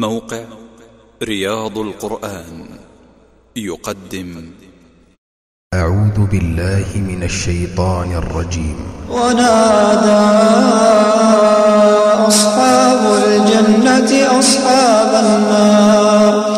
موقع رياض القرآن يقدم. أعوذ بالله من الشيطان الرجيم. ونادى أصحاب الجنة أصحاب النار.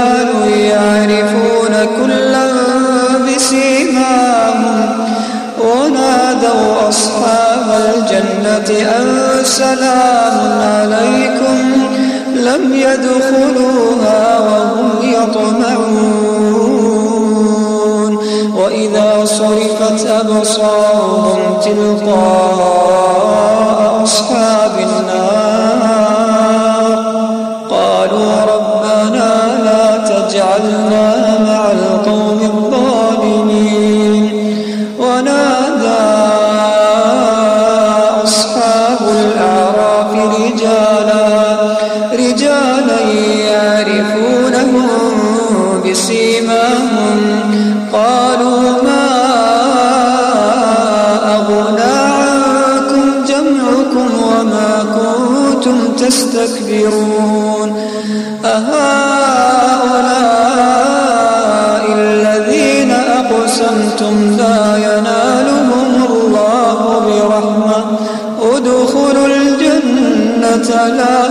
ونادوا أصحاب الجنة أن سلام عليكم لم يدخلوها وهم يطمعون وإذا صرفت أبصارهم تلقاء أصحاب بسيماهم قالوا ما أغنى عنكم جمعكم وما كنتم تستكبرون أهؤلاء الذين أقسمتم لا ينالهم الله برحمة ادخلوا الجنة لا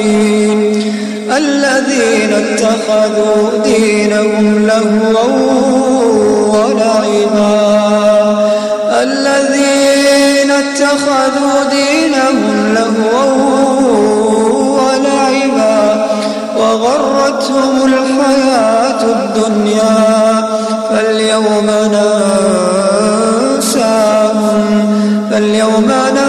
الذين اتخذوا دينهم لهوا ولعبا. الذين اتخذوا دينهم لهوا ولعبا. وغرتهم الحياة الدنيا. فاليوم ننساهم. فاليوم ننساهم.